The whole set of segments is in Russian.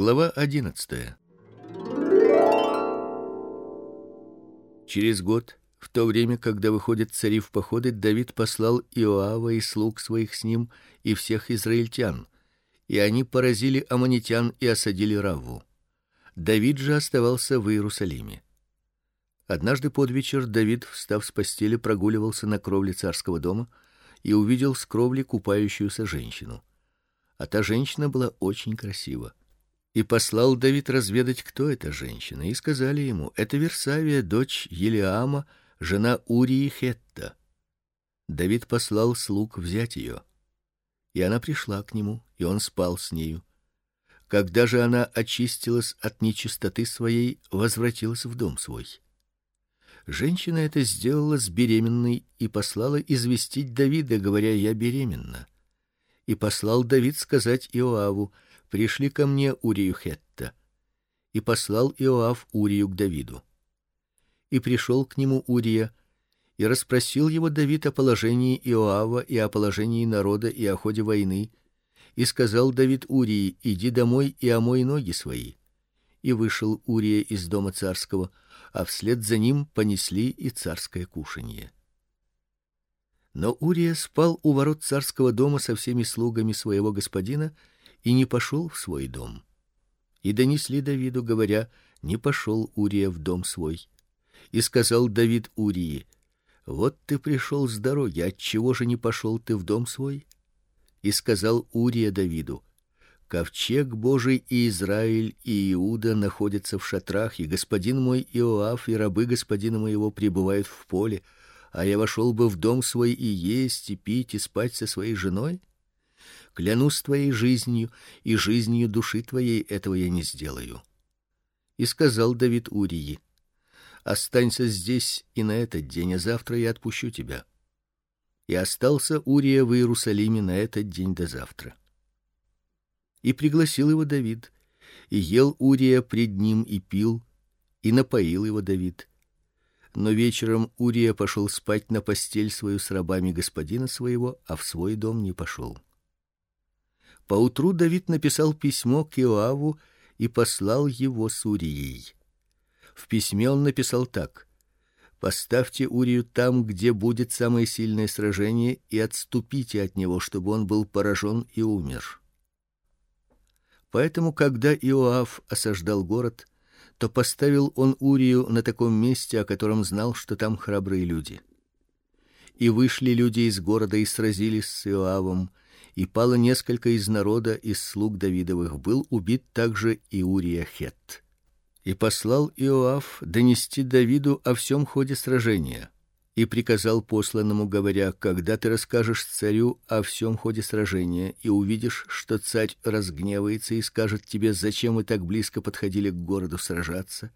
Глава 11. Через год, в то время, когда выходят цари в походы, Давид послал Иоава и слуг своих с ним и всех израильтян, и они поразили амонитян и осадили Равву. Давид же оставался в Иерусалиме. Однажды под вечер Давид, встав с постели, прогуливался на кровле царского дома и увидел с кровли купающуюся женщину. А та женщина была очень красива. И послал Давид разведать, кто эта женщина, и сказали ему: "Это Версавия, дочь Елиама, жена Урии Хетта". Давид послал слуг взять ее. И она пришла к нему, и он спал с нею. Когда же она очистилась от нечистоты своей, возвратилась в дом свой. Женщина это сделала с беременной и послала известить Давида, говоря: "Я беременна". И послал Давид сказать Иоаву: пришли ко мне Урию Хетта. И послал Иоав Урию к Давиду. И пришел к нему Урия, и расспросил его Давид о положении Иоава и о положении народа и о ходе войны, и сказал Давид Урии: "Иди домой и омой ноги свои". И вышел Урия из дома царского, а вслед за ним понесли и царское кушанье. Но Урия спал у ворот царского дома со всеми слугами своего господина и не пошел в свой дом. И донесли Давиду, говоря: не пошел Урия в дом свой. И сказал Давид Урии: вот ты пришел с дороги, от чего же не пошел ты в дом свой? И сказал Урия Давиду: Ковчег Божий и Израиль и Иуда находятся в шатрах, и господин мой Иоав и рабы господина моего пребывают в поле, а я вошел бы в дом свой и есть и пить и спать со своей женой? Клянусь твоей жизнью и жизнью души твоей, этого я не сделаю. И сказал Давид Урии: Останься здесь и на этот день, а завтра я отпущу тебя. И остался Урия в Иерусалиме на этот день до завтра. И пригласил его Давид, и ел Урия пред ним и пил, и напоил его Давид. Но вечером Урия пошел спать на постель свою с рабами господина своего, а в свой дом не пошел. Поутру Давид написал письмо к Иоаву и послал его с Урией. В письме он написал так: Поставьте Урию там, где будет самое сильное сражение, и отступите от него, чтобы он был поражен и умер. Поэтому, когда Иоав осаждал город, то поставил он Урию на таком месте, о котором знал, что там храбрые люди. И вышли люди из города и сразились с Иоавом, и пало несколько из народа из слуг Давидовых, был убит также и Урия хет. И послал Иоав донести Давиду о всем ходе сражения, и приказал посланному, говоря: когда ты расскажешь царю о всем ходе сражения и увидишь, что царь разгневается и скажет тебе: зачем вы так близко подходили к городу сражаться?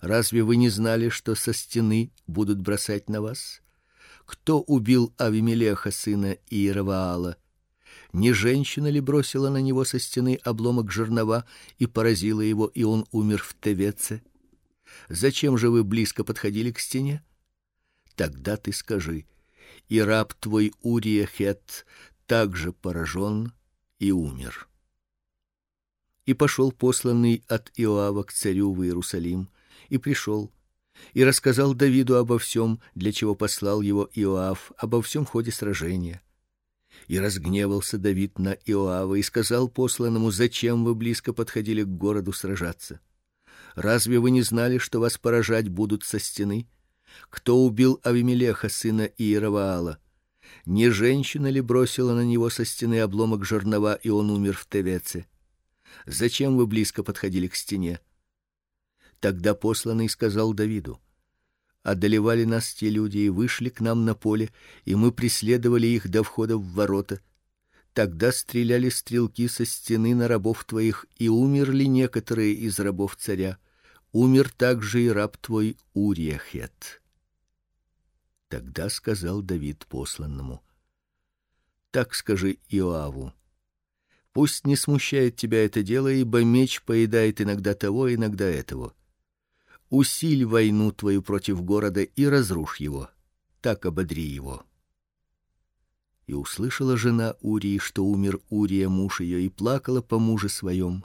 Разве вы не знали, что со стены будут бросать на вас? Кто убил Авимелеха сына Иераваала? Не женщина ли бросила на него со стены обломок жернова и поразила его, и он умер в Тевеце? Зачем же вы близко подходили к стене? Тогда ты скажи: и раб твой Урия хет также поражен и умер. И пошел посланный от Иоава к царю в Иерусалим, и пришел и рассказал Давиду обо всем, для чего послал его Иоав, обо всем ходе сражения. И разгневался Давид на Иоава и сказал посланному: "Зачем вы близко подходили к городу сражаться? Разве вы не знали, что вас поражать будут со стены? Кто убил Авимелеха сына Иераваала? Не женщина ли бросила на него со стены обломок жернова, и он умер в Тевеце? Зачем вы близко подходили к стене?" Тогда посланный сказал Давиду: одолевали нас те люди и вышли к нам на поле, и мы преследовали их до входа в ворота. Тогда стреляли стрелки со стены на рабов твоих, и умерли некоторые из рабов царя. Умер также и раб твой Уриахет. Тогда сказал Давид посланному: Так скажи Иоаву: Пусть не смущает тебя это дело, ибо меч поедает иногда того, иногда этого усиль войну твою против города и разрушь его. Так ободри его. И услышала жена Урии, что умер Урия муж ее, и плакала по муже своем.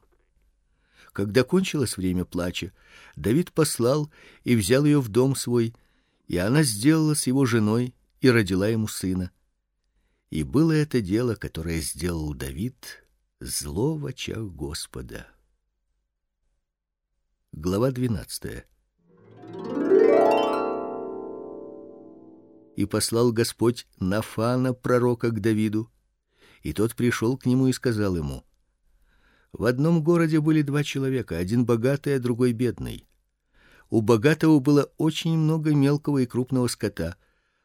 Когда кончилось время плача, Давид послал и взял ее в дом свой, и она сделала с его женой и родила ему сына. И было это дело, которое сделал Давид, зло в очах Господа. Глава 12. И послал Господь Нафана пророка к Давиду, и тот пришел к нему и сказал ему: В одном городе были два человека, один богатый, а другой бедный. У богатого было очень много мелкого и крупного скота,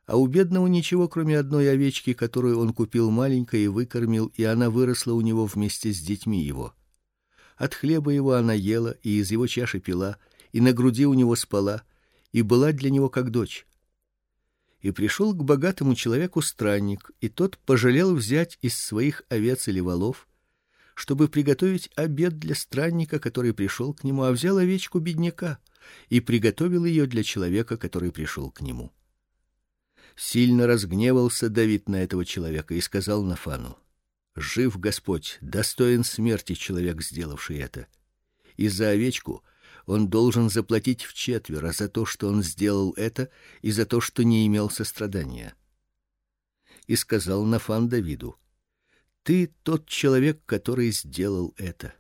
а у бедного ничего, кроме одной овечки, которую он купил маленькой и выкормил, и она выросла у него вместе с детьми его. От хлеба его она ела и из его чаши пила, и на груди у него спала, и была для него как дочь. И пришел к богатому человеку странник, и тот пожалел взять из своих овец или волов, чтобы приготовить обед для странника, который пришел к нему, а взял овечку бедняка и приготовил ее для человека, который пришел к нему. Сильно разгневался Давид на этого человека и сказал Нафану: Жив Господь, достоин смерти человек, сделавший это. И за овечку он должен заплатить в четверо за то, что он сделал это, и за то, что не имел сострадания. И сказал Нафан Давиду: Ты тот человек, который сделал это.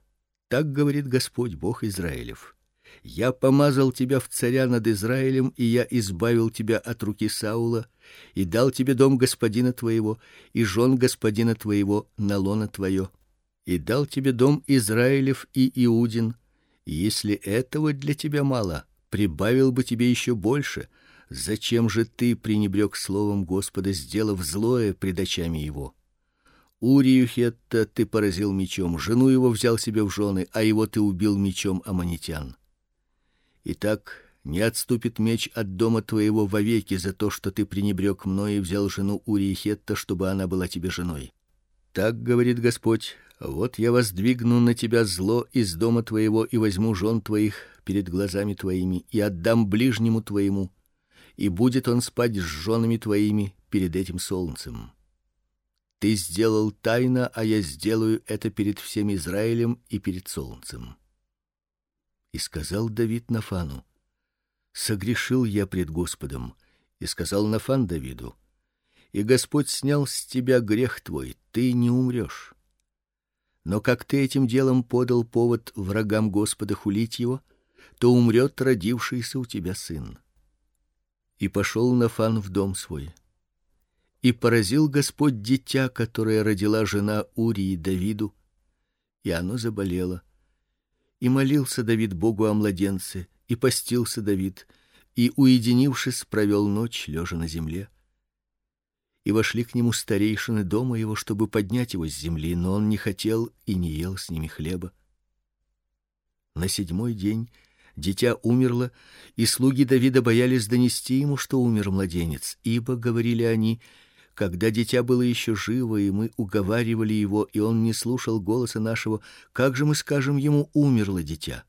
Так говорит Господь Бог Израилев. Я помазал тебя в царя над Израилем, и я избавил тебя от руки Саула, и дал тебе дом господина твоего и жен господина твоего на лоно твое, и дал тебе дом Израилев и Иудин, если этого для тебя мало, прибавил бы тебе еще больше. Зачем же ты пренебрег словом Господа, сделав злое пред очами его? Урию хетта ты поразил мечом, жену его взял себе в жены, а его ты убил мечом амонитян. Итак, не отступит меч от дома твоего вовеки за то, что ты пренебрег мной и взял жену Урии хетта, чтобы она была тебе женой. Так говорит Господь: вот я воздвигну на тебя зло из дома твоего и возьму жен твоих перед глазами твоими и отдам ближнему твоему, и будет он спать с женами твоими перед этим солнцем. Ты сделал тайно, а я сделаю это перед всем Израилем и перед солнцем. И сказал Давид Нафану: Согрешил я пред Господом, и сказал Нафан Давиду: И Господь снял с тебя грех твой, ты не умрешь. Но как ты этим делом подал повод врагам Господа хулить его, то умрет родившийся у тебя сын. И пошел Нафан в дом свой. И поразил Господь дитя, которое родила жена Урии Давиду, и оно заболело. И молился Давид Богу о младенце, и постился Давид, и уединившись провел ночь лежа на земле и вошли к нему старейшины дома его, чтобы поднять его с земли, но он не хотел и не ел с ними хлеба. На седьмой день дитя умерло, и слуги Давида боялись донести ему, что умер младенец, ибо говорили они: когда дитя было еще живо, и мы уговаривали его, и он не слушал голоса нашего, как же мы скажем ему: умерло дитя?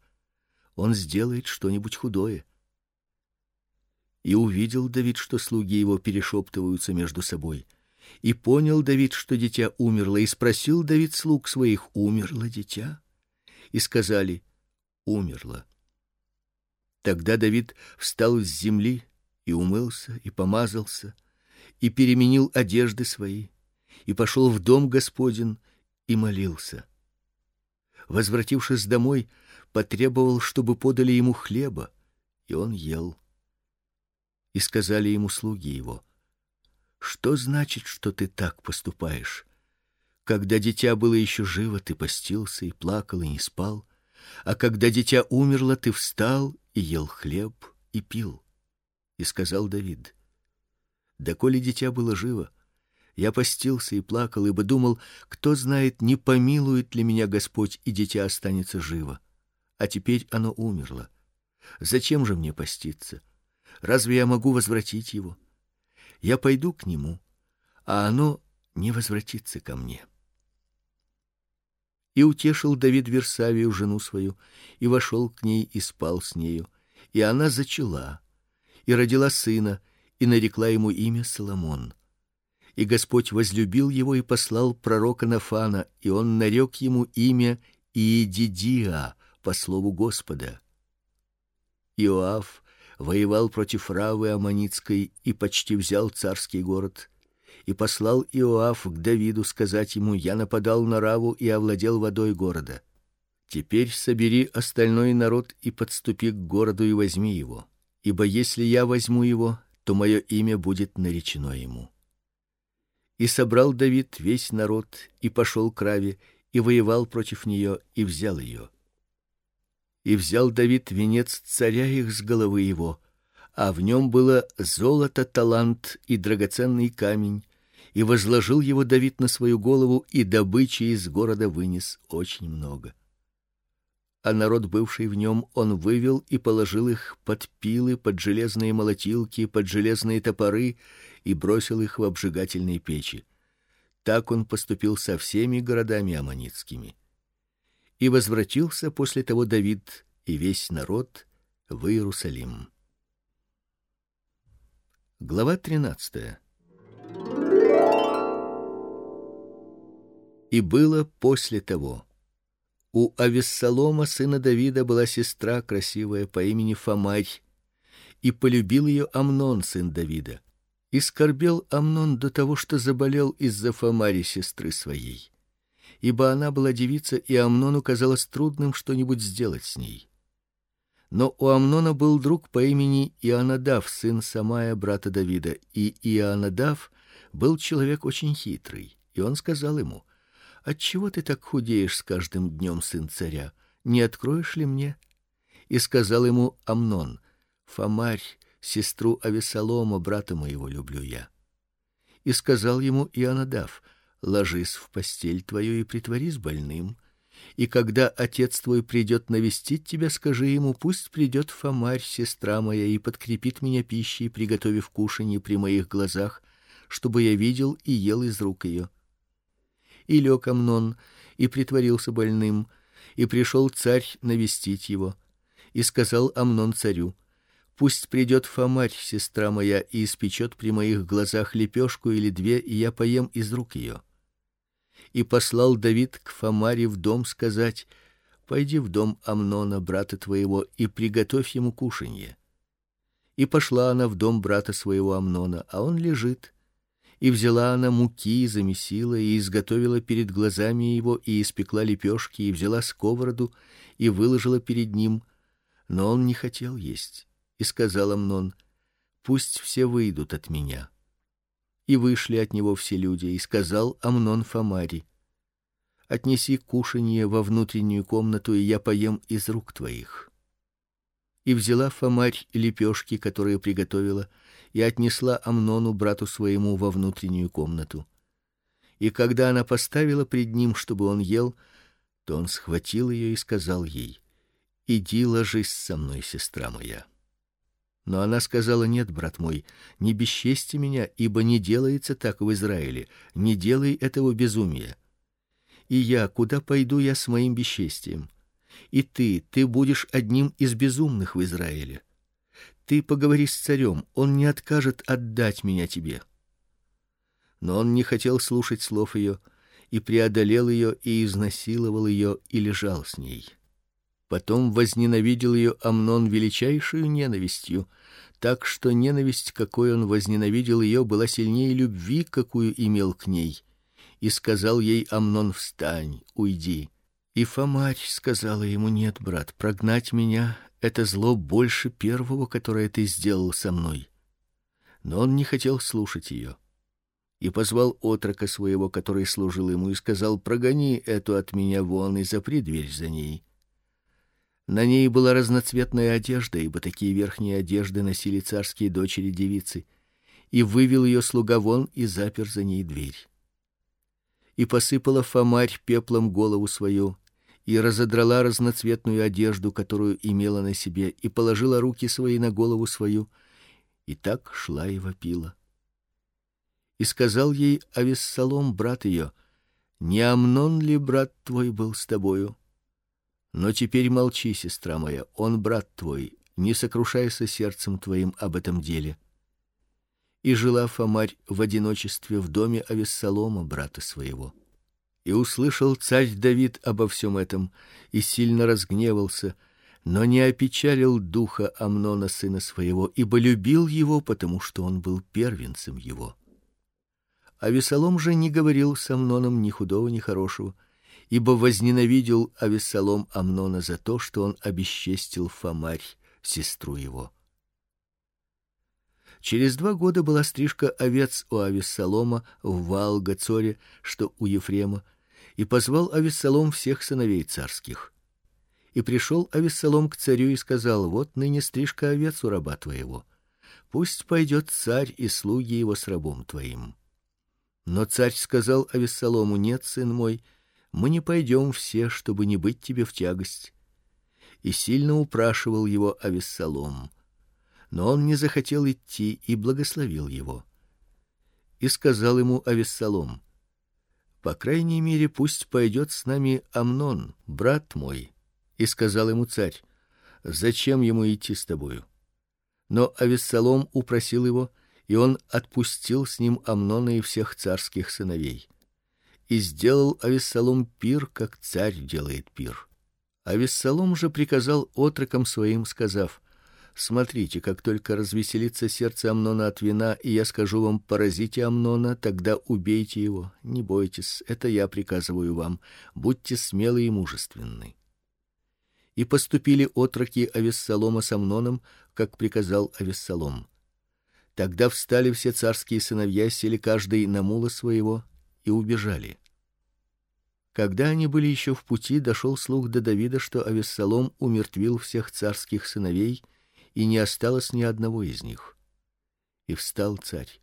Он сделает что-нибудь худое. И увидел Давид, что слуги его перешептываются между собой. И понял Давид, что дитя умерло, и спросил Давид слуг своих: "Умерло дитя?" И сказали: "Умерло". Тогда Давид встал с земли и умылся и помазался и переменил одежды свои и пошел в дом Господень и молился. Возвратившись домой, потребовал, чтобы подали ему хлеба, и он ел. И сказали ему слуги его: Что значит, что ты так поступаешь? Когда дитя было еще живо, ты постился и плакал и не спал, а когда дитя умерло, ты встал и ел хлеб и пил. И сказал Давид: Да коли дитя было живо, я постился и плакал, ибо думал, кто знает, не помилует ли меня Господь, и дитя останется живо. А теперь оно умерло. Зачем же мне поститься? Разве я могу возвратить его? Я пойду к нему, а оно не возвратится ко мне. И утешил Давид Версавию жену свою, и вошел к ней и спал с нею, и она зачала, и родила сына, и нарекла ему имя Соломон. И Господь возлюбил его и послал пророка Нафана, и он нарек ему имя Иедидия, по слову Господа. Иоав воевал против Равы аммонитской и почти взял царский город. И послал Иоав к Давиду сказать ему: "Я нападал на Раву и овладел водой города. Теперь собери остальной народ и подступи к городу и возьми его, ибо если я возьму его, то мое имя будет наречено ему". И собрал Давид весь народ и пошел к Раве и воевал против нее и взял ее. И взял Давид венец царя их с головы его, а в нем было золото, талант и драгоценный камень, и возложил его Давид на свою голову, и добычи из города вынес очень много. А народ, бывший в нем, он вывел и положил их под пилы, под железные молотилки, под железные топоры и бросил их в обжигательные печи. Так он поступил со всеми городами аммонитскими. И возвратился после того Давид и весь народ в Иерусалим. Глава 13. И было после того. У Авессалома сына Давида была сестра красивая по имени Фамарь, и полюбил ее Амнон сын Давида. И скорбел Амнон до того, что заболел из-за Фамари сестры своей. Ибо она была девица, и Амнону казалось трудным что-нибудь сделать с ней. Но у Амнона был друг по имени Ионадав, сын Самая брата Давида, и Ионадав был человек очень хитрый, и он сказал ему: "Отчего ты так худеешь с каждым днем, сын царя? Не откроешь ли мне?" И сказал ему Амнон: "Фамарь сестру Авесолома, брата моего, люблю я. И сказал ему Ионадав: ложись в постель твою и притворись больным, и когда отец твой придет навестить тебя, скажи ему: пусть придет Фомарь, сестра моя, и подкрепит меня пищей, приготовив кушанье при моих глазах, чтобы я видел и ел из рук ее. И лег Амнон и притворился больным, и пришел царь навестить его, и сказал Амнон царю: Пусть придет Фомарь, сестра моя, и испечет при моих глазах лепешку или две, и я поем из рук ее. И послал Давид к Фомаре в дом сказать: Пойди в дом Амнона брата твоего и приготовь ему кушанье. И пошла она в дом брата своего Амнона, а он лежит. И взяла она муки, замесила и изготовила перед глазами его и испекла лепешки и взяла сковороду и выложила перед ним, но он не хотел есть. И сказал Амнон: "Пусть все выйдут от меня". И вышли от него все люди, и сказал Амнон Фамари: "Отнеси кушанье во внутреннюю комнату, и я поем из рук твоих". И взяла Фамарь лепешки, которые приготовила, и отнесла Амнону брату своему во внутреннюю комнату. И когда она поставила пред ним, чтобы он ел, то он схватил ее и сказал ей: "Иди ложись со мной, сестра моя". Но она сказала: "Нет, брат мой, не бесчести меня, ибо не делается так в Израиле. Не делай этого безумия. И я, куда пойду я с моим бесчестием? И ты, ты будешь одним из безумных в Израиле. Ты поговори с царем, он не откажет отдать меня тебе". Но он не хотел слушать слов ее и преодолел ее и изнасиловал ее и лежал с ней. Потом возненавидел ее Амнон величайшую ненавистью, так что ненависть, какой он возненавидел ее, была сильнее любви, какую имел к ней. И сказал ей Амнон: "Встань, уйди". И Фомарь сказала ему: "Нет, брат, прогнать меня это зло больше первого, которое ты сделал со мной". Но он не хотел слушать ее. И позвал отрока своего, который служил ему, и сказал: "Прогони эту от меня вон и запри дверь за ней". На ней была разноцветная одежда, ибо такие верхние одежды носили царские дочери-девицы, и вывел ее слуга вон и запер за ней дверь. И посыпала Фомарь пеплом голову свою, и разодрала разноцветную одежду, которую имела на себе, и положила руки свои на голову свою, и так шла и вопила. И сказал ей Авессалом брат ее: "Не Амнон ли брат твой был с тобою?" Но теперь молчи, сестра моя, он брат твой, не сокрушайся сердцем твоим об этом деле. И жила Фомарь в одиночестве в доме Авессалома брата своего. И услышал царь Давид обо всем этом и сильно разгневался, но не опечалил духа Амнона сына своего, ибо любил его, потому что он был первенцем его. А же не говорил с Амноном ни худого, ни хорошего, ибо возненавидел Авессалом Амнона за то, что он обесчестил Фамарь, сестру его. Через два года была стрижка овец у Авессалома в Ваал-Гацоре, что у Ефрема, и позвал Авессалом всех сыновей царских. И пришел Авессалом к царю и сказал: "Вот ныне стрижка овец у раба твоего. Пусть пойдет царь и слуги его с рабом твоим". Но царь сказал Авессалому: "Нет, сын мой, мы не пойдем все, чтобы не быть тебе в тягость". И сильно упрашивал его Авессалом. Но он не захотел идти и благословил его. И сказал ему Авессалом: "По крайней мере, пусть пойдет с нами Амнон, брат мой". И сказал ему царь: "Зачем ему идти с тобою?" Но Авессалом упросил его, и он отпустил с ним Амнона и всех царских сыновей и сделал Авессалом пир, как царь делает пир. Авессалом же приказал отрокам своим, сказав: Смотрите, как только развеселится сердце Амнона от вина, и я скажу вам: поразите Амнона, тогда убейте его. Не бойтесь, это я приказываю вам. Будьте смелы и мужественны. И поступили отроки Авессалома с Амноном, как приказал Авессалом. Тогда встали все царские сыновья, сели каждый на мула своего и убежали. Когда они были еще в пути, дошел слух до Давида, что Авессалом умертвил всех царских сыновей, и не осталось ни одного из них. И встал царь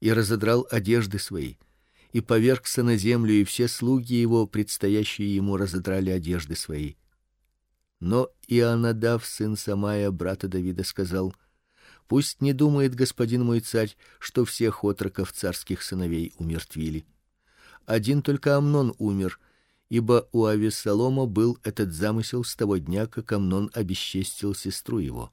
и разодрал одежды свои, и повергся на землю, и все слуги его, предстоящие ему, разодрали одежды свои. Но Ионадав сын Самая брата Давида сказал: Пусть не думает господин мой царь, что всех отроков царских сыновей умертвили один только Амнон умер, ибо у Авессалома был этот замысел с того дня, как Амнон обесчестил сестру его.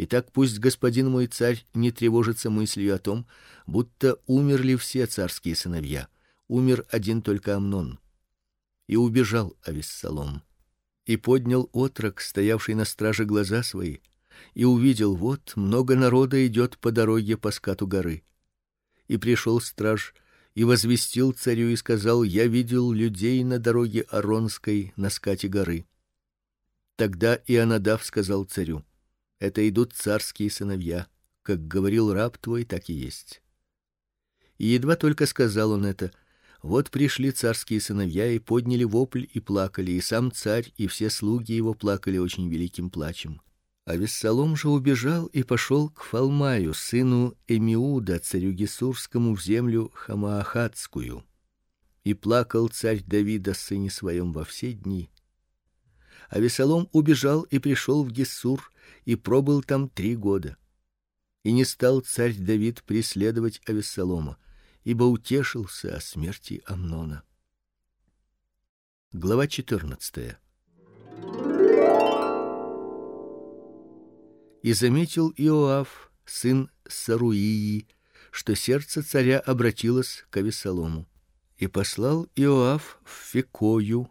Итак, пусть господин мой царь не тревожится мыслью о том, будто умерли все царские сыновья. Умер один только Амнон. И убежал Авессалом. И поднял отрок, стоявший на страже, глаза свои, и увидел: вот много народа идет по дороге по скату горы. И пришел страж и возвестил царю и сказал: "Я видел людей на дороге Аронской на скате горы". Тогда Ионадав сказал царю: "Это идут царские сыновья, как говорил раб твой, так и есть". И едва только сказал он это, вот пришли царские сыновья и подняли вопль и плакали, и сам царь и все слуги его плакали очень великим плачем. А Вессалом же убежал и пошел к Фалмаю, сыну Эмиуда, царю Гесурскому в землю Хамаахатскую. И плакал царь Давида сыне своем во все дни. А Вессалом убежал и пришел в Гесур и пробыл там три года. И не стал царь Давид преследовать Авессалома, ибо утешился о смерти Амнона. Глава 14. И заметил Иоав, сын Саруии, что сердце царя обратилось к Авесолому. И послал Иоав в Фекою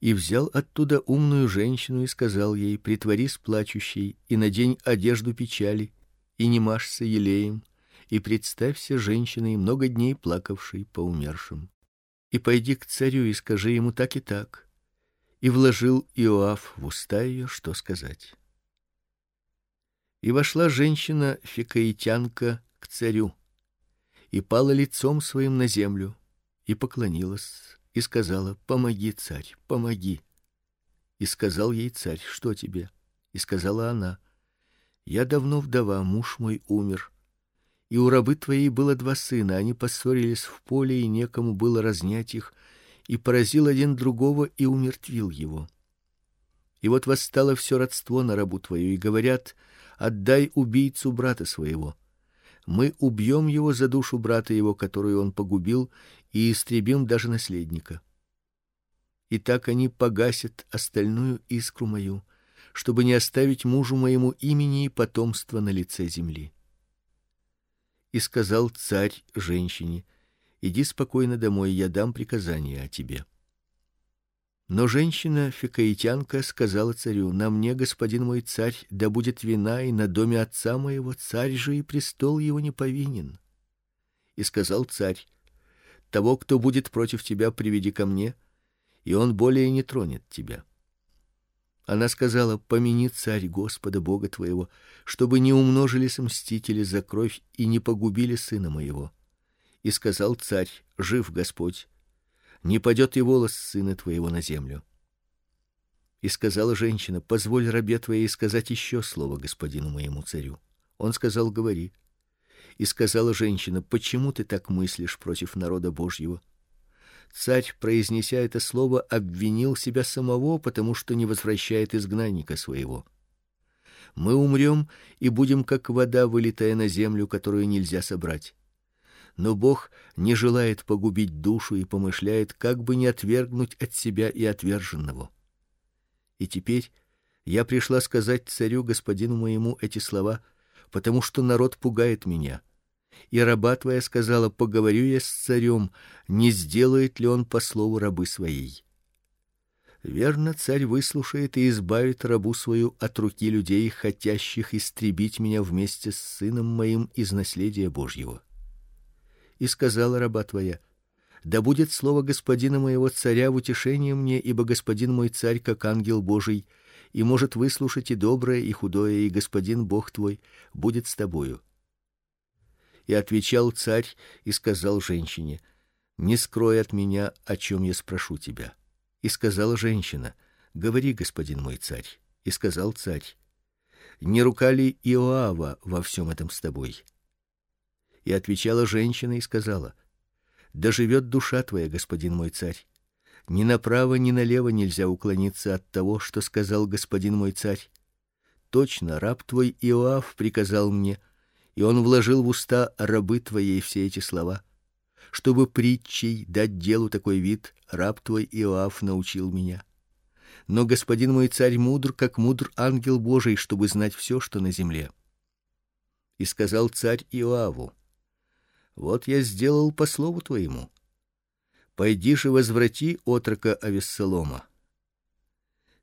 и взял оттуда умную женщину и сказал ей: "Притворись плачущей и надень одежду печали, и не мажься елеем, и представься женщиной, много дней плакавшей по умершим. И пойди к царю и скажи ему так и так". И вложил Иоав в уста ее, что сказать. И вошла женщина фикаитянка к царю и пала лицом своим на землю и поклонилась и сказала: "Помоги, царь, помоги". И сказал ей царь: "Что тебе?" И сказала она: "Я давно вдова, муж мой умер, и у рабы твоей было два сына, они поссорились в поле, и некому было разнять их, и поразил один другого и умертвил его. И вот восстало все родство на рабу твою, и говорят: отдай убийцу брата своего. Мы убьем его за душу брата его, которую он погубил, и истребим даже наследника. И так они погасят остальную искру мою, чтобы не оставить мужу моему имени и потомства на лице земли. И сказал царь женщине: Иди спокойно домой, я дам приказание о тебе. Но женщина фикаитянка сказала царю: "На мне, господин мой царь, да будет вина и на доме отца моего, царь же и престол его не повинен". И сказал царь: "Того, кто будет против тебя, приведи ко мне, и он более не тронет тебя". Она сказала: "Помяни царь Господа Бога твоего, чтобы не умножились мстители за кровь и не погубили сына моего". И сказал царь: "Жив Господь, не падет и волос сына твоего на землю. И сказала женщина: "Позволь рабе твоей сказать еще слово господину моему царю". Он сказал: "Говори". И сказала женщина: "Почему ты так мыслишь против народа Божьего?" Царь, произнеся это слово, обвинил себя самого, потому что не возвращает изгнанника своего. Мы умрем и будем как вода, вылитая на землю, которую нельзя собрать но Бог не желает погубить душу и помышляет, как бы не отвергнуть от себя и отверженного. И теперь я пришла сказать царю господину моему эти слова, потому что народ пугает меня. И раба твоя сказала: поговорю я с царем, не сделает ли он по слову рабы своей. Верно, царь выслушает и избавит рабу свою от руки людей, хотящих истребить меня вместе с сыном моим из наследия Божьего и сказала раба твоя: да будет слово господина моего царя в утешение мне, ибо господин мой царь как ангел Божий, и может выслушать и доброе, и худое, и господин Бог твой будет с тобою. И отвечал царь и сказал женщине: Не скрой от меня, о чем я спрошу тебя. И сказала женщина: Говори, господин мой царь. И сказал царь: Не рука ли Иоава во всем этом с тобой? И отвечала женщина и сказала: "Да живет душа твоя, господин мой царь. Ни направо, ни налево нельзя уклониться от того, что сказал господин мой царь. Точно раб твой Иоав приказал мне, и он вложил в уста рабы твоей все эти слова, чтобы притчей дать делу такой вид, раб твой Иоав научил меня. Но господин мой царь мудр, как мудр ангел Божий, чтобы знать все, что на земле. И сказал царь Иоаву: вот я сделал по слову твоему. Пойди же возврати отрока Авессалома.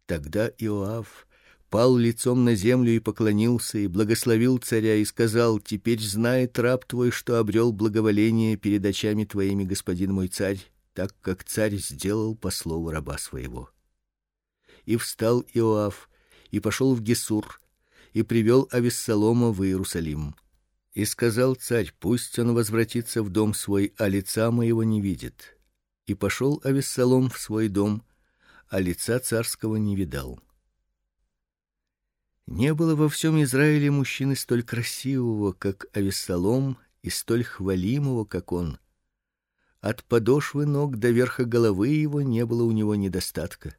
Тогда Иоав пал лицом на землю и поклонился и благословил царя и сказал: Теперь знает раб твой, что обрел благоволение перед очами твоими, господин мой царь, так как царь сделал по слову раба своего. И встал Иоав и пошел в Гесур и привел Авессалома в Иерусалим. И сказал царь: пусть он возвратится в дом свой, а лица моего не видит. И пошел Авессалом в свой дом, а лица царского не видал. Не было во всем Израиле мужчины столь красивого, как Авессалом, и столь хвалимого, как он. От подошвы ног до верха головы его не было у него недостатка.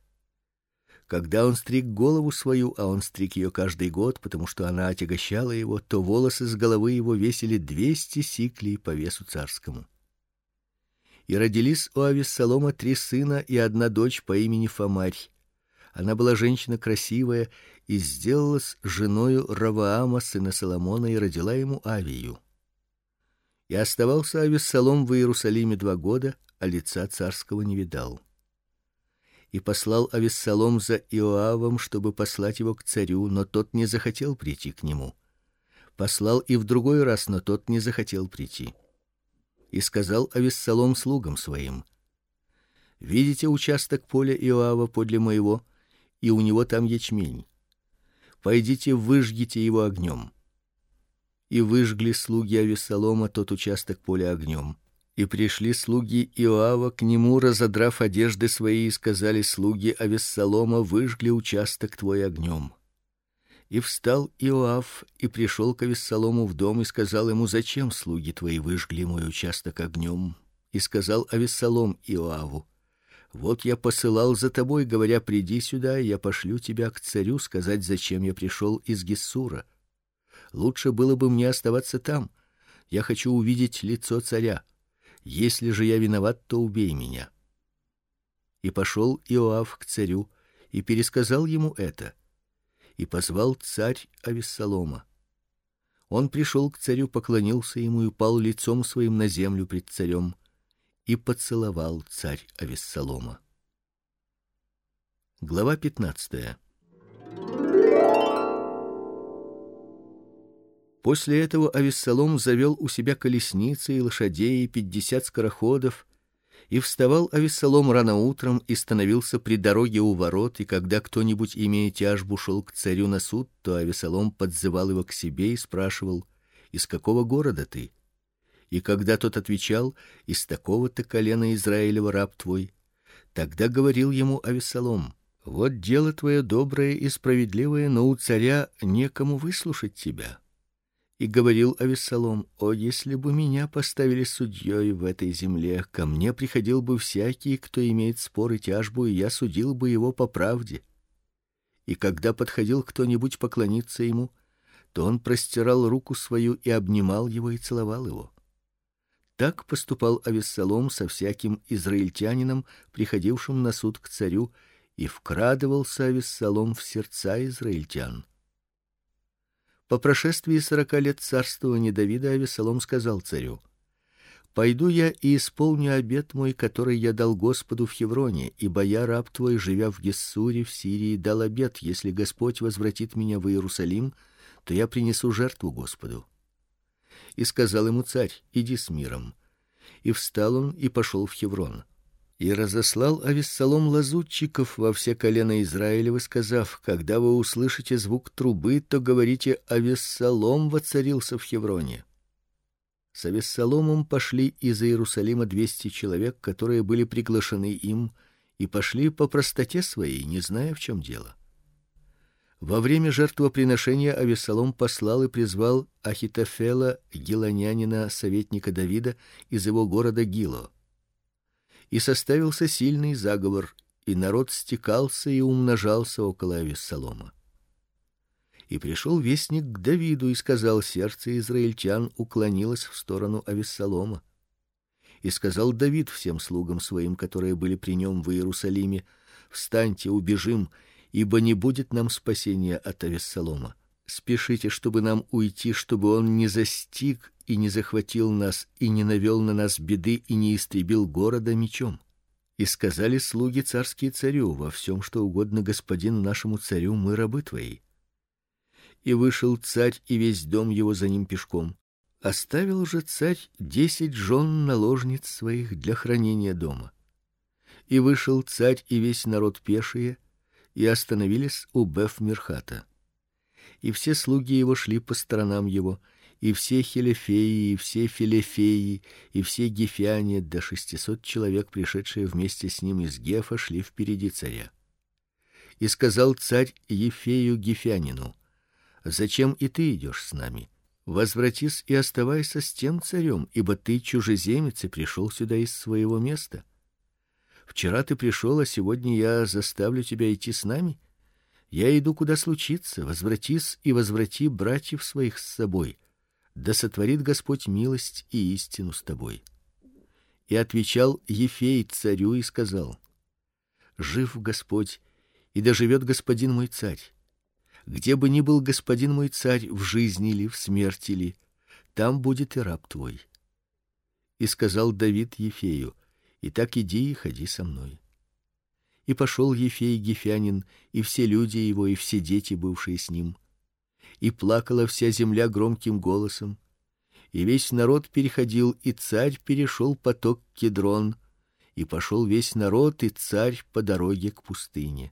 Когда он стриг голову свою, а он стриг ее каждый год, потому что она отягощала его, то волосы с головы его весили двести сиклей по весу царскому. И родились у Авессалома три сына и одна дочь по имени Фамарь. Она была женщина красивая и сделалась женою Раваама сына Соломона и родила ему Авию. И оставался Авессалом в Иерусалиме два года, а лица царского не видал и послал Авессалом за Иоавом, чтобы послать его к царю, но тот не захотел прийти к нему. Послал и в другой раз, но тот не захотел прийти. И сказал Авессалом слугам своим: Видите участок поля Иоава подле моего, и у него там ячмень. Пойдите, выжгите его огнем. И выжгли слуги Авессалома тот участок поля огнем. И пришли слуги Иоава к нему, разодрав одежды свои, и сказали слуги Авессалома: выжгли участок твой огнем. И встал Иоав и пришел к Авессалому в дом и сказал ему: зачем слуги твои выжгли мой участок огнем? И сказал Авессалом Иоаву: вот я посылал за тобой, говоря: приди сюда, и я пошлю тебя к царю сказать, зачем я пришел из Гессура. Лучше было бы мне оставаться там. Я хочу увидеть лицо царя. Если же я виноват, то убей меня. И пошел Иоав к царю и пересказал ему это. И позвал царь Авессалома. Он пришел к царю, поклонился ему и пал лицом своим на землю пред царем. и поцеловал царь Авессалома. Глава 15. После этого Авессалом завел у себя колесницы и лошадей и пятьдесят скороходов, и вставал Авессалом рано утром и становился при дороге у ворот, и когда кто-нибудь, имея тяжбу, шел к царю на суд, то Авессалом подзывал его к себе и спрашивал: "Из какого города ты?" И когда тот отвечал: "Из такого-то колена Израилева раб твой", тогда говорил ему Авессалом: "Вот дело твое доброе и справедливое, но у царя некому выслушать тебя" и говорил Авессалом: "О, если бы меня поставили судьей в этой земле, ко мне приходил бы всякий, кто имеет спор и тяжбу, и я судил бы его по правде. И когда подходил кто-нибудь поклониться ему, то он простирал руку свою и обнимал его и целовал его. Так поступал Авессалом со всяким израильтянином, приходившим на суд к царю, и вкрадывался Авессалом в сердца израильтян. По прошествии сорока лет царствования Давида Авесолом сказал царю: Пойду я и исполню обет мой, который я дал Господу в Хевроне, ибо я раб твой, живя в Гессуре в Сирии, дал обет: если Господь возвратит меня в Иерусалим, то я принесу жертву Господу. И сказал ему царь: иди с миром. И встал он и пошел в Хеврон и разослал Авессалом лазутчиков во все колена Израилевы, сказав: когда вы услышите звук трубы, то говорите: Авессалом воцарился в Хевроне. С Авессаломом пошли из Иерусалима двести человек, которые были приглашены им, и пошли по простоте своей, не зная, в чем дело. Во время жертвоприношения Авессалом послал и призвал Ахитофела, гилонянина, советника Давида из его города Гило и составился сильный заговор, и народ стекался и умножался около Авессалома. И пришел вестник к Давиду и сказал: сердце израильтян уклонилось в сторону Авессалома. И сказал Давид всем слугам своим, которые были при нем в Иерусалиме: встаньте, убежим, ибо не будет нам спасения от Авессалома. Спешите, чтобы нам уйти, чтобы он не застиг и не захватил нас, и не навел на нас беды, и не истребил города мечом. И сказали слуги царские царю: во всем, что угодно господину нашему царю, мы рабы твои. И вышел царь и весь дом его за ним пешком. Оставил же царь десять жен наложниц своих для хранения дома. И вышел царь и весь народ пешие, и остановились у Беф-Мирхата. И все слуги его шли по сторонам его, и все хелефеи, и все филефеи, и все гефяне до шестисот человек, пришедшие вместе с ним из Гефа, шли впереди царя. И сказал царь Ефею гефянину: "Зачем и ты идешь с нами? Возвратись и оставайся с тем царем, ибо ты чужеземец и пришел сюда из своего места. Вчера ты пришел, а сегодня я заставлю тебя идти с нами. Я иду куда случится, возвратись и возврати братьев своих с собой" да сотворит Господь милость и истину с тобой. И отвечал Ефей царю и сказал: Жив Господь, и доживет господин мой царь. Где бы ни был господин мой царь в жизни ли, в смерти ли, там будет и раб твой. И сказал Давид Ефею: и так иди и ходи со мной. И пошел Ефей Гефянин, и все люди его, и все дети, бывшие с ним. И плакала вся земля громким голосом, и весь народ переходил, и царь перешел поток Кедрон, и пошел весь народ и царь по дороге к пустыне.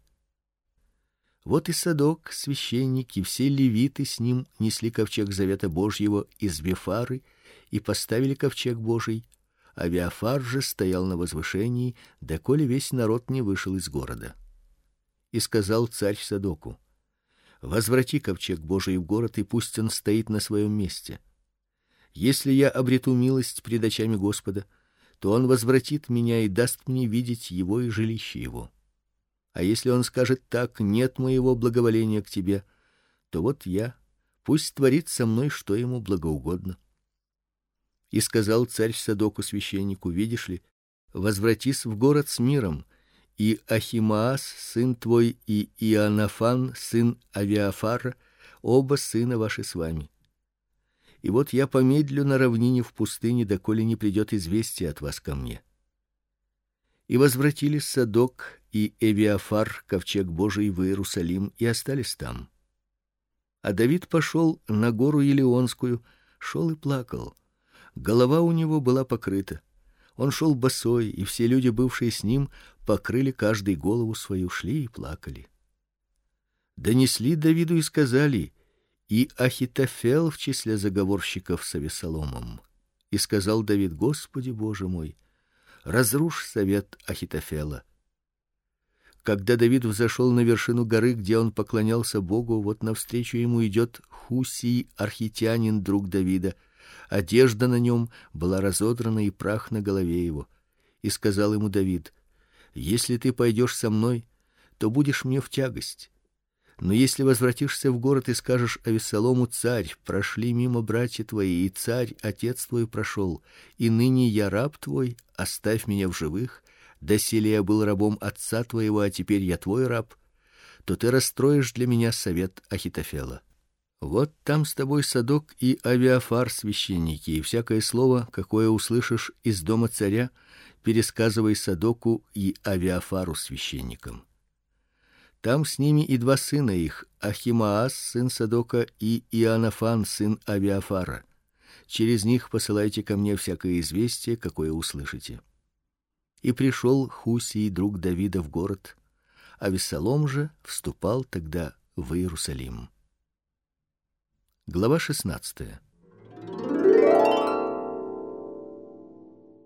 Вот и Садок, священник, и все левиты с ним несли ковчег завета Божьего из Вифары и поставили ковчег Божий, а Виафар же стоял на возвышении, доколе весь народ не вышел из города. И сказал царь Садоку: Возврати ковчег Божий в город, и пусть он стоит на своем месте. Если я обрету милость пред очами Господа, то он возвратит меня и даст мне видеть его и жилище его. А если он скажет так: нет моего благоволения к тебе, то вот я, пусть творит со мной что ему благоугодно. И сказал царь Садоку священнику: видишь ли, возвратись в город с миром и Ахимаас сын твой и Иоаннафан сын Авиафара, оба сына ваши с вами. И вот я помедлю на равнине в пустыне, доколе не придет известие от вас ко мне. И возвратились Садок и Эвиафар, ковчег Божий в Иерусалим, и остались там. А Давид пошел на гору Елеонскую, шел и плакал. Голова у него была покрыта. Он шел босой, и все люди, бывшие с ним, покрыли каждый голову свою, шли и плакали. Донесли Давиду и сказали: "И Ахитофел в числе заговорщиков с Авесоломом". И сказал Давид: "Господи Боже мой, разрушь совет Ахитофела". Когда Давид взошел на вершину горы, где он поклонялся Богу, вот навстречу ему идет Хусий, архитянин, друг Давида. Одежда на нем была разодрана и прах на голове его. И сказал ему Давид: "Если ты пойдешь со мной, то будешь мне в тягость. Но если возвратишься в город и скажешь Авессалому: царь, прошли мимо братья твои, и царь, отец твой прошел, и ныне я раб твой, оставь меня в живых, доселе я был рабом отца твоего, а теперь я твой раб, то ты расстроишь для меня совет Ахитофела. Вот там с тобой Садок и Авиафар священники, и всякое слово, какое услышишь из дома царя, пересказывай Садоку и Авиафару священникам. Там с ними и два сына их, Ахимаас сын Садока и Иоаннафан сын Авиафара. Через них посылайте ко мне всякое известие, какое услышите. И пришел Хусий, друг Давида, в город, а Вессалом же вступал тогда в Иерусалим. Глава 16.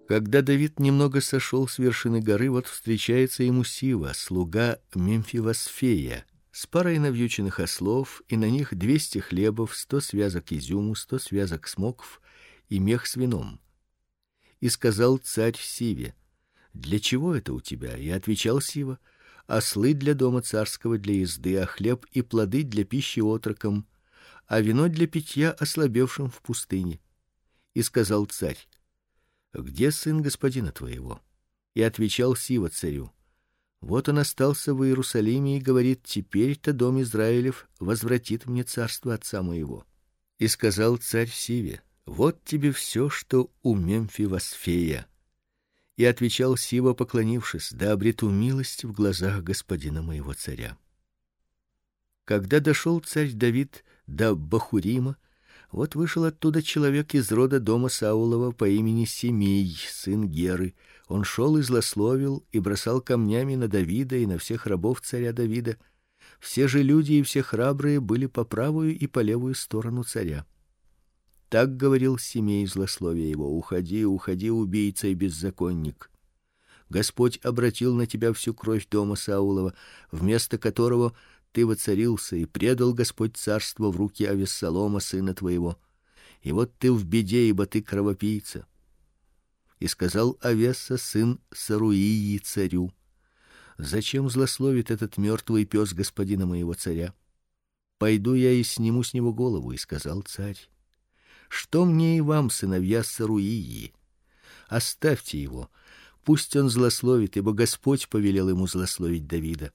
Когда Давид немного сошел с вершины горы, вот встречается ему Сива, слуга Мемфивосфея, с парой навьюченных ослов, и на них двести хлебов, сто связок изюму, сто связок смоков и мех с вином. И сказал царь Сиве: "Для чего это у тебя?" И отвечал Сива: "Ослы для дома царского для езды, а хлеб и плоды для пищи отрокам, а вино для питья ослабевшим в пустыне". И сказал царь: где сын господина твоего? И отвечал Сива царю: Вот он остался в Иерусалиме и говорит: теперь-то дом Израилев возвратит мне царство отца моего. И сказал царь Сиве: Вот тебе все, что у Мемфивосфея. И отвечал Сива, поклонившись: Да обрету милость в глазах господина моего царя. Когда дошел царь Давид до Бахурима, вот вышел оттуда человек из рода дома Саулова по имени Семей, сын Геры. Он шел и злословил и бросал камнями на Давида и на всех рабов царя Давида. Все же люди и все храбрые были по правую и по левую сторону царя. Так говорил Семей злословия его: "Уходи, уходи, убийца и беззаконник. Господь обратил на тебя всю кровь дома Саулова, вместо которого ты воцарился и предал Господь царство в руки Авессалома сына твоего. И вот ты в беде, ибо ты кровопийца. И сказал Авесса сын Саруии царю: Зачем злословит этот мертвый пес господина моего царя? Пойду я и сниму с него голову, и сказал царь: Что мне и вам, сыновья Саруии? Оставьте его, пусть он злословит, ибо Господь повелел ему злословить Давида.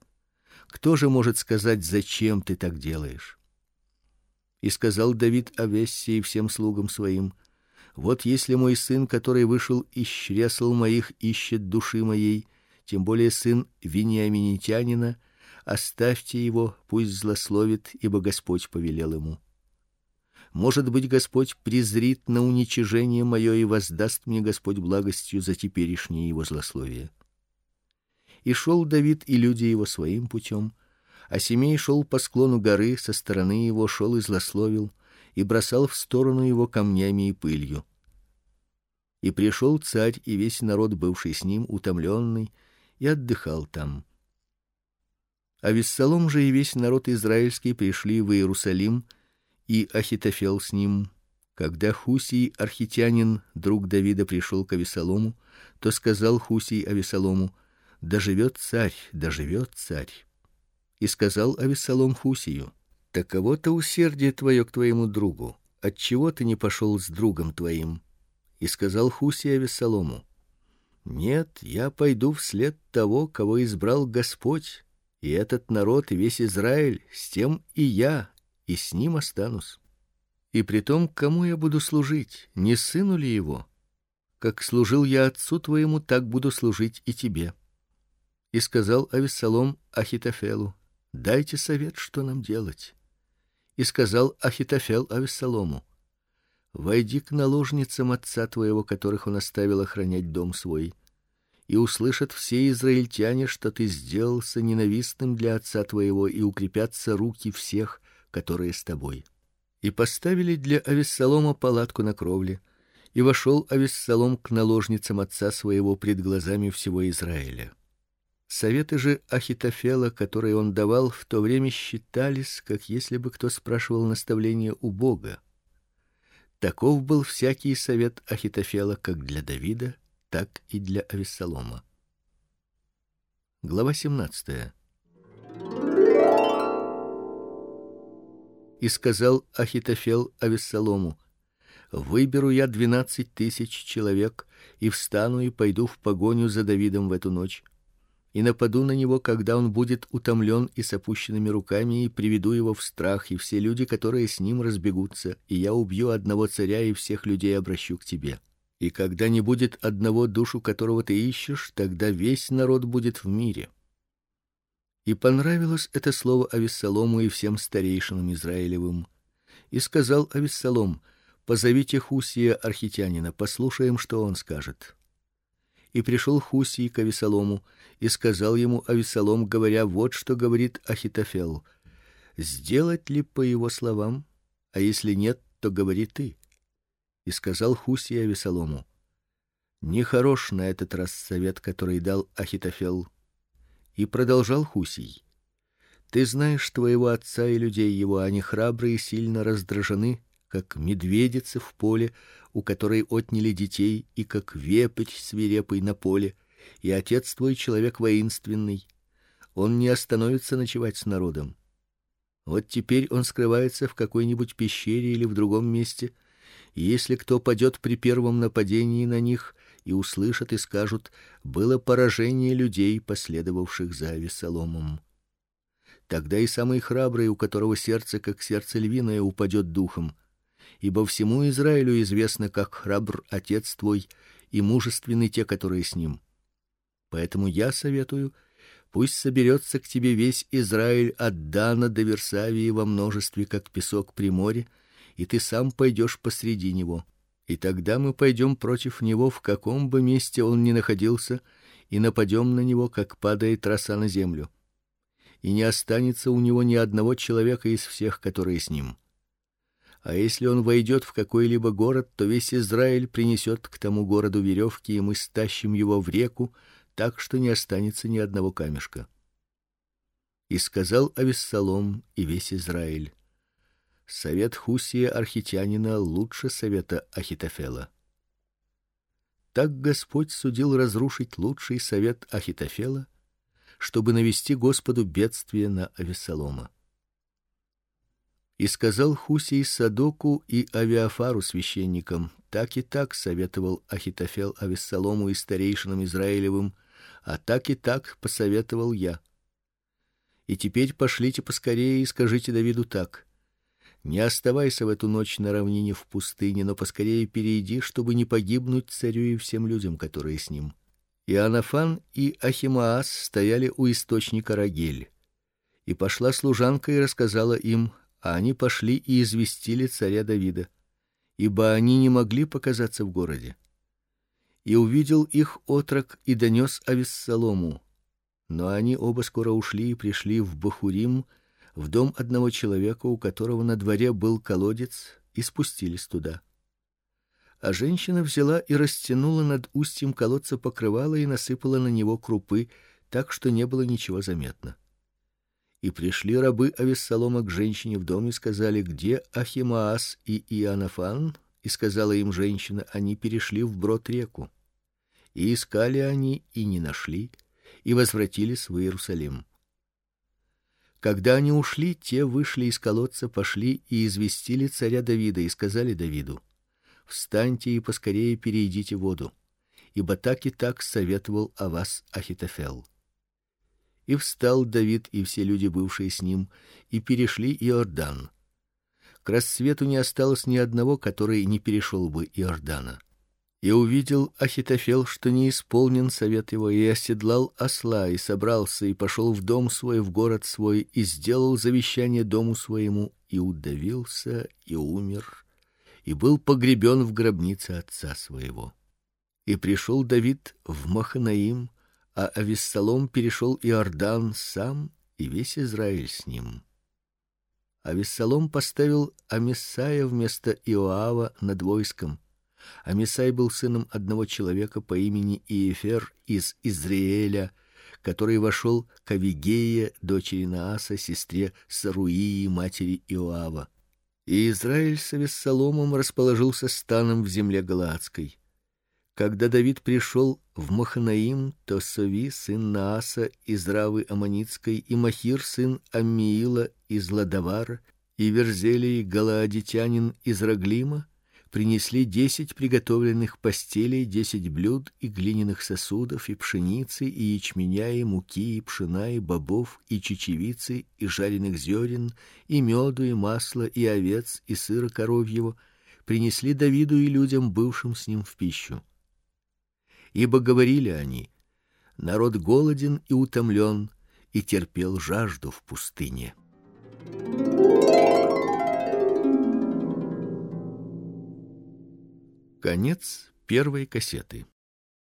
Кто же может сказать, зачем ты так делаешь? И сказал Давид Авессе и всем слугам своим: Вот если мой сын, который вышел из чресл моих, ищет души моей, тем более сын Вениаминитянина, оставьте его, пусть злословит, ибо Господь повелел ему. Может быть, Господь презрит на уничижение мое и воздаст мне Господь благостью за теперешнее его злословие. И шел Давид и люди его своим путем, а Семей шел по склону горы, со стороны его шел и злословил, и бросал в сторону его камнями и пылью. И пришел царь и весь народ, бывший с ним, утомленный, и отдыхал там. А Вессалом же и весь народ израильский пришли в Иерусалим, и Ахитофел с ним. Когда Хусий архитянин, друг Давида, пришел к Авесолому, то сказал Хусий Авесолому: да живет царь, да живет царь. И сказал Авессалом Хусию: Таково-то усердие твое к твоему другу. От чего ты не пошел с другом твоим? И сказал Хусий Авессалому: Нет, я пойду вслед того, кого избрал Господь, и этот народ и весь Израиль, с тем и я, и с ним останусь. И при том, кому я буду служить, не сыну ли его? как служил я отцу твоему, так буду служить и тебе. И сказал Авессалом Ахитофелу: Дайте совет, что нам делать. И сказал Ахитофел Авессалому: Войди к наложницам отца твоего, которых он оставил охранять дом свой, и услышат все израильтяне, что ты сделался ненавистным для отца твоего, и укрепятся руки всех, которые с тобой. И поставили для Авессалома палатку на кровле, и вошел Авессалом к наложницам отца своего пред глазами всего Израиля. Советы же Ахитофела, которые он давал в то время, считались, как если бы кто спрашивал наставления у Бога. Таков был всякий совет Ахитофела как для Давида, так и для Авессалома. Глава 17. И сказал Ахитофел Авессалому: Выберу я двенадцать тысяч человек и встану и пойду в погоню за Давидом в эту ночь и нападу на него, когда он будет утомлен и с опущенными руками, и приведу его в страх, и все люди, которые с ним разбегутся, и я убью одного царя и всех людей обращу к тебе. И когда не будет одного душу, которого ты ищешь, тогда весь народ будет в мире. И понравилось это слово Авессалому и всем старейшинам израилевым. И сказал Авессалом: Позовите Хусия архитянина, послушаем, что он скажет. И пришел Хусий к Авессалому и сказал ему Авессалом, говоря: вот что говорит Ахитофел: сделать ли по его словам, а если нет, то говори ты. И сказал Хусий Авессалому: не хорош на этот раз совет, который дал Ахитофел. И продолжал Хусий: ты знаешь твоего отца и людей его, они храбрые и сильно раздражены, как медведица в поле, у которой отняли детей, и как вепрь свирепый на поле, и отец твой человек воинственный. Он не остановится ночевать с народом. Вот теперь он скрывается в какой-нибудь пещере или в другом месте, и если кто падет при первом нападении на них и услышат и скажут: было поражение людей, последовавших за Авессаломом. Тогда и самый храбрый, у которого сердце как сердце львиное, упадет духом ибо всему Израилю известно, как храбр отец твой и мужественны те, которые с ним. Поэтому я советую, пусть соберется к тебе весь Израиль от Дана до Версавии во множестве, как песок при море, и ты сам пойдешь посреди него. И тогда мы пойдем против него в каком бы месте он ни находился, и нападем на него, как падает роса на землю. И не останется у него ни одного человека из всех, которые с ним. А если он войдет в какой-либо город, то весь Израиль принесет к тому городу веревки, и мы стащим его в реку, так что не останется ни одного камешка. И сказал Авессалом и весь Израиль: Совет Хусия архитянина лучше совета Ахитофела. Так Господь судил разрушить лучший совет Ахитофела, чтобы навести Господу бедствие на Авессалома. И сказал Хусей Садоку и Авиафару священникам: так и так советовал Ахитофел Авессалому и старейшинам Израилевым, а так и так посоветовал я. И теперь пошлите поскорее и скажите Давиду так: не оставайся в эту ночь на равнине в пустыне, но поскорее перейди, чтобы не погибнуть царю и всем людям, которые с ним. И Анафан и Ахимаас стояли у источника Рагель. И пошла служанка и рассказала им а они пошли и известили царя Давида, ибо они не могли показаться в городе. И увидел их отрок и донес Авессалому. Но они оба скоро ушли и пришли в Бахурим, в дом одного человека, у которого на дворе был колодец, и спустились туда. А женщина взяла и растянула над устьем колодца покрывало и насыпала на него крупы, так что не было ничего заметно. И пришли рабы Авессалома к женщине в дом и сказали: "Где Ахимаас и Иоаннафан?" И сказала им женщина: "Они перешли в брод реку". И искали они и не нашли, и возвратились в Иерусалим. Когда они ушли, те вышли из колодца, пошли и известили царя Давида и сказали Давиду: "Встаньте и поскорее перейдите воду, ибо так и так советовал о вас Ахитофел". И встал Давид и все люди, бывшие с ним, и перешли Иордан. К рассвету не осталось ни одного, который не перешел бы Иордана. И увидел Ахитофел, что не исполнен совет его, и оседлал осла и собрался и пошел в дом свой, в город свой, и сделал завещание дому своему, и удавился и умер, и был погребен в гробнице отца своего. И пришел Давид в Маханаим, а Авессалом перешел Иордан сам и весь Израиль с ним. Авессалом поставил Амисая вместо Иоава над войском Амисай был сыном одного человека по имени Иефер из Израиля, который вошел к Авигее, дочери Нааса, сестре Саруии, матери Иоава. И Израиль с Авессаломом расположился станом в земле галаадской. Когда Давид пришел в Маханаим, то Сови сын Нааса из Равы аммонитской и Махир сын Аммиила из Ладавара и Верзелий галаадитянин из Раглима принесли десять приготовленных постелей, десять блюд и глиняных сосудов, и пшеницы, и ячменя, и муки, и пшена, и бобов, и чечевицы, и жареных зерен, и меду, и масла, и овец, и сыра коровьего, принесли Давиду и людям, бывшим с ним в пищу. Ибо говорили они: народ голоден и утомлен, и терпел жажду в пустыне. Конец первой кассеты.